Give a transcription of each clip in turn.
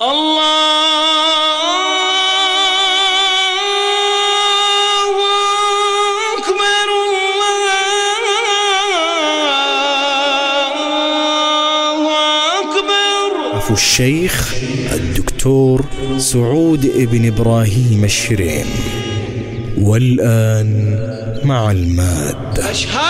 الله أكبر الله أكبر. الشيخ الدكتور سعود ابن إبراهيم الشريم. والآن مع المادة. أشهد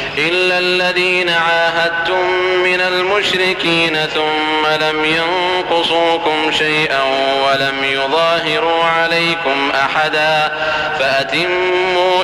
إلا الذين عاهدتم من المشركين ثم لم ينقصوكم شيئا ولم يظاهروا عليكم أحدا فأتموا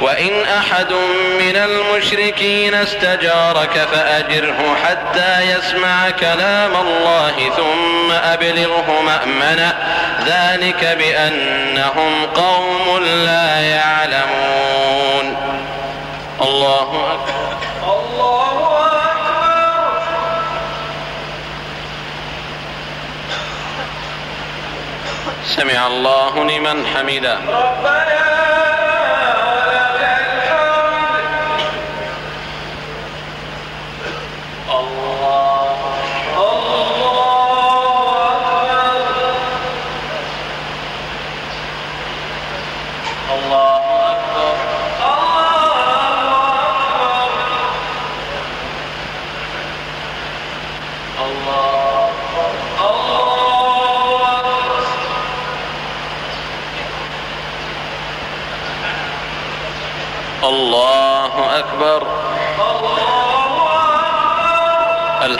وإن أحد من المشركين استجارك فأجره حتى يسمع كلام الله ثم أبلغه مأمنة. ذلك بأنهم قوم لا يعلمون. الله أكبر. سمع الله لمن حمده. الله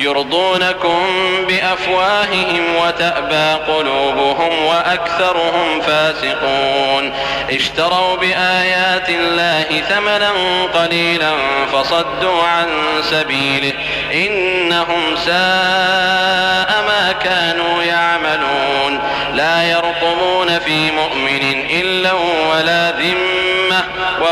يرضونكم بأفواههم وتأبى قلوبهم وأكثرهم فاسقون. اشتروا بآيات الله ثمنا قليلا فصدوا عن سبيله. إنهم ساء ما كانوا يعملون. لا يرقمون في مؤمن إلا ولا ذمة.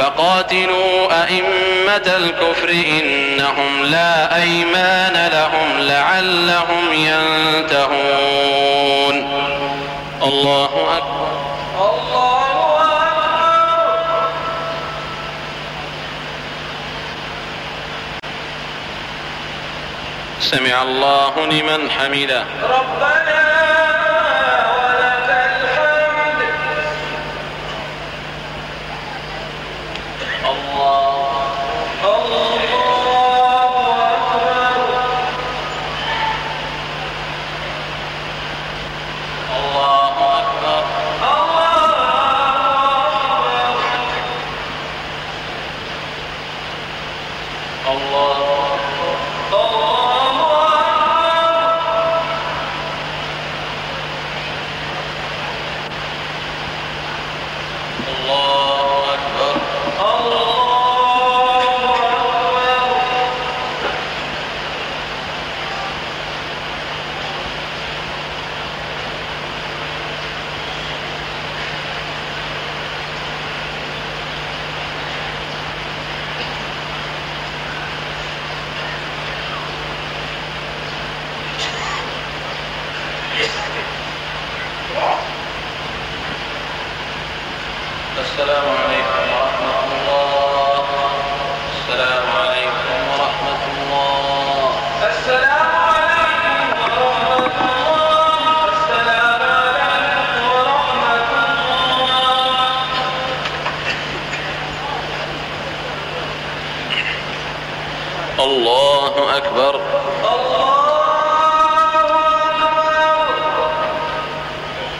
فقاتلوا أئمة الكفر إنهم لا أيمان لهم لعلهم ينتهون. الله أكبر. سمع الله لمن حمده. الله الله الله أكبر السلام عليكم ورحمة الله السلام عليكم ورحمة الله السلام عليكم ورحمة الله السلام عليكم ورحمة الله الله أكبر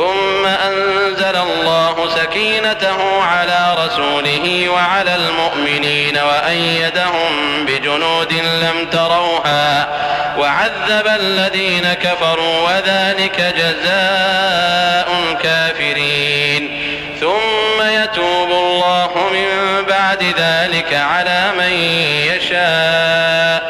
ثم أنزل الله سكينته على رسوله وعلى المؤمنين وأيدهم بجنود لم تروها وعذب الذين كفروا وذلك جزاء الكافرين. ثم يتوب الله من بعد ذلك على من يشاء.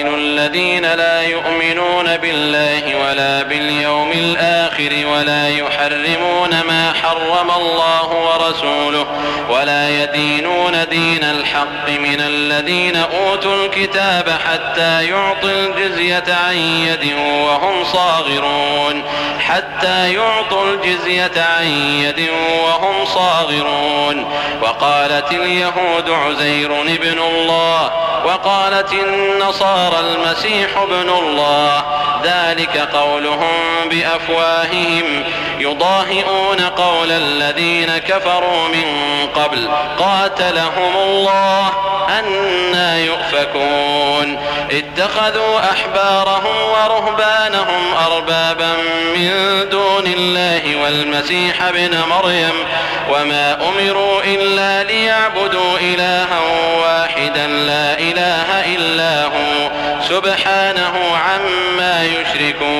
قاتلوا الذين لا يؤمنون بالله ولا باليوم الآخر ولا يحرمون ما حرم الله ورسوله ولا يدينون دين الحق من الذين أوتوا الكتاب حتى يعطوا الجزية عن يد وهم صاغرون. حتى يعطوا الجزية عن يد وهم صاغرون. وقالت اليهود عزير ابن الله وقالت النصارى المسيح ابن الله. ذلك قولهم بأفواههم يضاهئون قول الذين كفروا من قبل قاتلهم الله أنا يؤفكون. اتخذوا أحبارهم ورهبانهم أربابا من دون الله والمسيح ابن مريم وما أمروا إلا ليعبدوا إلها واحدا لا إله إلا هو سبحانه عما يشركون.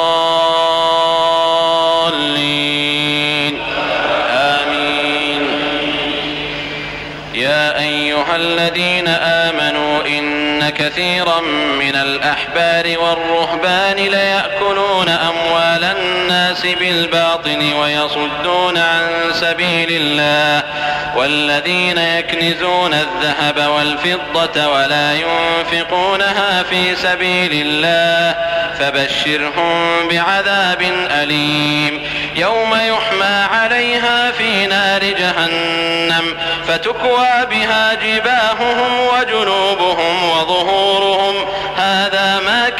من الأحبار والرهبان ليأكلون أموال الناس بالباطل ويصدون عن سبيل الله والذين يكنزون الذهب والفضة ولا ينفقونها في سبيل الله فبشرهم بعذاب أليم يوم يحمى عليها في نار جهنم فتكوى بها جباههم وجنوبهم وظهورهم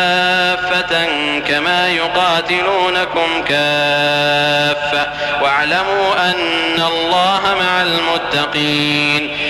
كافة كما يقاتلونكم كافة. واعلموا أن الله مع المتقين.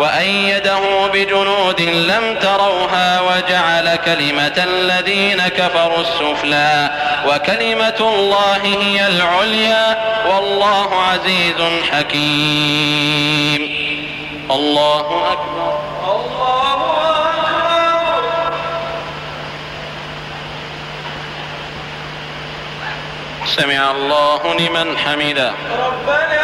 وأيده بجنود لم تروها وجعل كلمة الذين كفروا السفلى. وكلمة الله هي العليا والله عزيز حكيم. الله أكبر الله أكبر. سمع الله لمن حمده. ربنا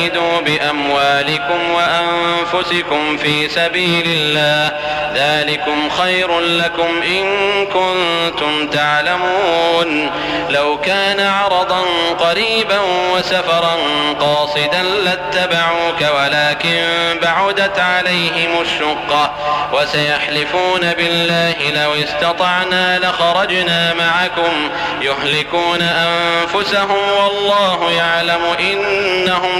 وجاهدوا بأموالكم وأنفسكم في سبيل الله. ذلكم خير لكم إن كنتم تعلمون. لو كان عرضا قريبا وسفرا قاصدا لاتبعوك ولكن بعدت عليهم الشقة. وسيحلفون بالله لو استطعنا لخرجنا معكم. يهلكون أنفسهم والله يعلم إنهم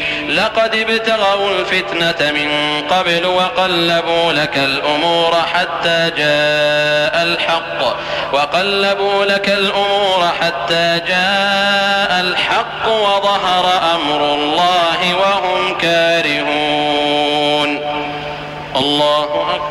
لقد ابتغوا الفتنة من قبل وقلبوا لك الأمور حتى جاء الحق. وقلبوا لك الأمور حتى جاء الحق وظهر أمر الله وهم كارهون. الله أكبر.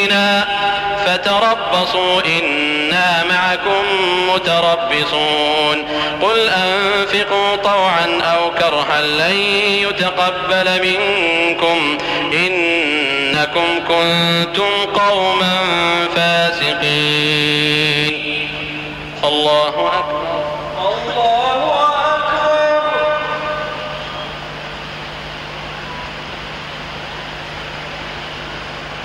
بأيدينا فتربصوا إنا معكم متربصون. قل أنفقوا طوعا أو كرها لن يتقبل منكم. إنكم كنتم قوما فاسقين. الله أكبر الله أكبر